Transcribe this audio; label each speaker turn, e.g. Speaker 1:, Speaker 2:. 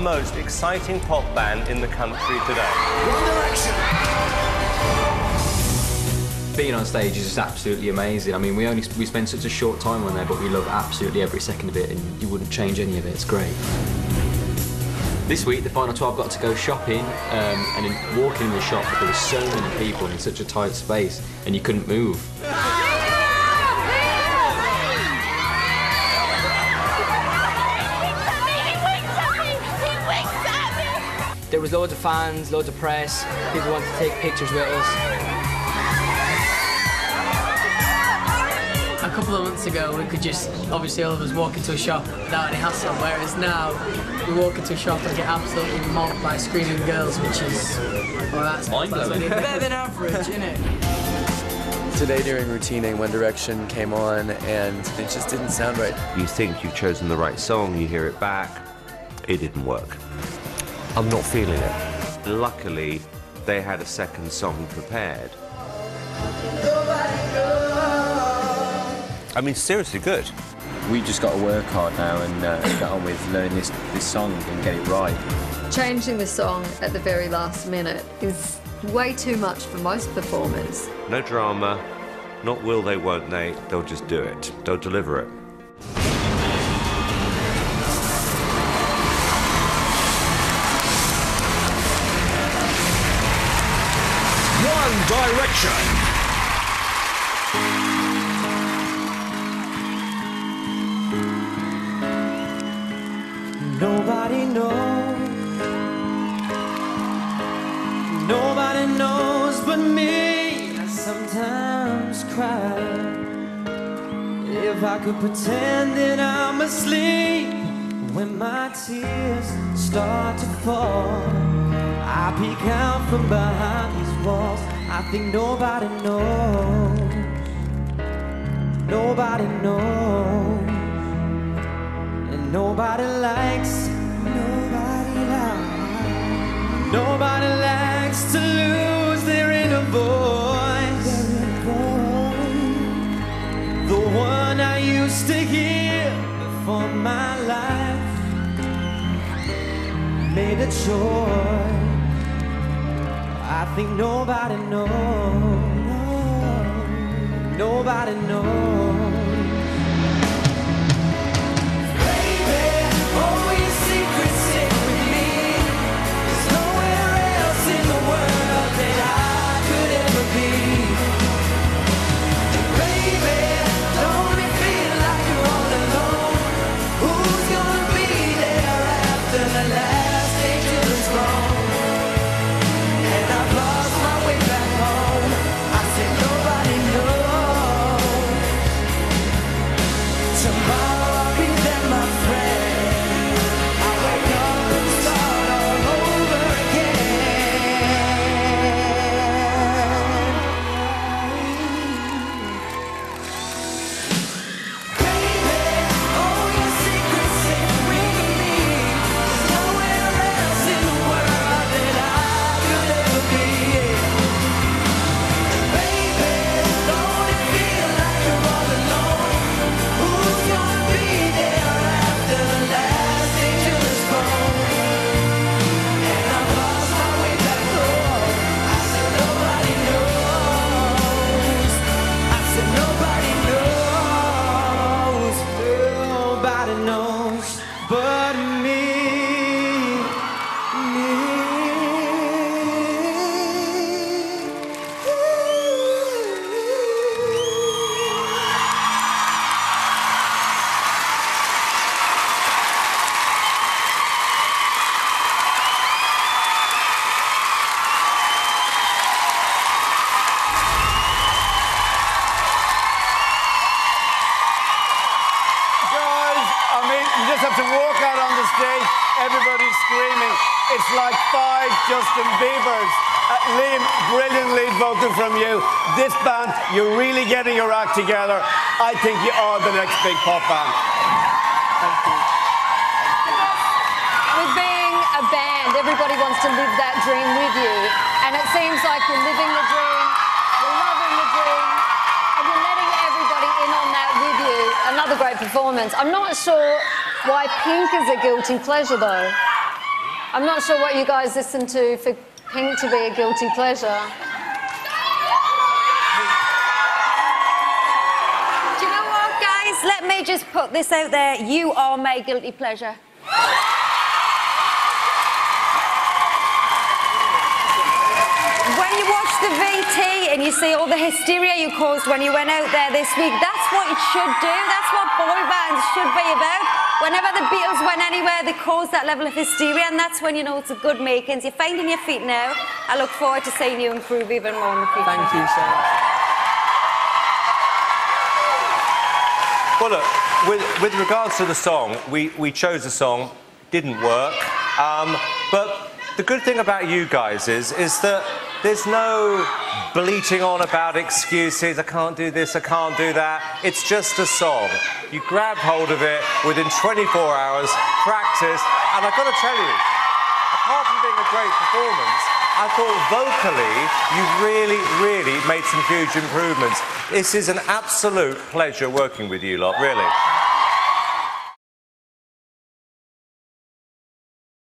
Speaker 1: most exciting pop band in the country today.
Speaker 2: One Direction.
Speaker 3: Being on stage is just absolutely amazing. I mean, we only we spend such a short time on there, but we love absolutely every second of it, and you wouldn't change any of it. It's great. This week, the final 12 got to go shopping, um, and in, walking in the shop, there were so many people in such a tight space, and you couldn't move.
Speaker 4: There was loads of fans, loads of press, people wanted to take pictures with us. A couple of months ago, we could just, obviously all of us walk into a shop without any hassle, whereas now, we walk into a shop and get absolutely mocked by screaming girls, which is, well, that's,
Speaker 3: Mind-blowing.
Speaker 4: that's better than average, isn't it?
Speaker 5: Today during routining, One Direction came on and it just didn't sound right.
Speaker 1: You think you've chosen the right song, you hear it back, it didn't work.
Speaker 6: I'm not feeling it.
Speaker 1: Luckily, they had a second song prepared. I mean, seriously good.
Speaker 7: We just got to work hard now and uh, get on with learning this, this song and get it right.
Speaker 8: Changing the song at the very last minute is way too much for most performers.
Speaker 1: No drama, not will they, won't they, they'll just do it. They'll deliver it.
Speaker 2: Direction.
Speaker 9: Nobody knows. Nobody knows but me. I sometimes cry. If I could pretend that I'm asleep when my tears start to fall, I peek out from behind these walls. I think nobody knows. Nobody knows. And nobody likes, nobody likes, nobody likes to lose their inner voice. The one I used to hear before my life made a choice. I think nobody knows. Nobody knows.
Speaker 10: You have to walk out on the stage, everybody's screaming. It's like five Justin Biebers. Uh, Liam, brilliant lead vocal from you. This band, you're really getting your act together. I think you are the next big pop band. Thank you.
Speaker 8: With being a band, everybody wants to live that dream with you. And it seems like you're living the dream, you're loving the dream, and you're letting everybody in on that with you. Another great performance. I'm not sure why Pink is a guilty pleasure, though. I'm not sure what you guys listen to for Pink to be a guilty pleasure.
Speaker 11: Do you know what, guys? Let me just put this out there. You are my guilty pleasure. When you watch the VT and you see all the hysteria you caused when you went out there this week, that's what it should do. That's what boy bands should be about. Whenever the Beatles went anywhere, they caused that level of hysteria, and that's when you know it's a good makings. You're finding your feet now. I look forward to seeing you improve even more in the future.
Speaker 4: Thank you so much.
Speaker 1: Well, look, with, with regards to the song, we, we chose a song, didn't work. Um, but the good thing about you guys is, is that there's no bleating on about excuses. I can't do this, I can't do that. It's just a song. You grab hold of it within 24 hours, practice, and I've got to tell you, apart from being a great performance, I thought vocally you really, really made some huge improvements. This is an absolute pleasure working with you lot, really.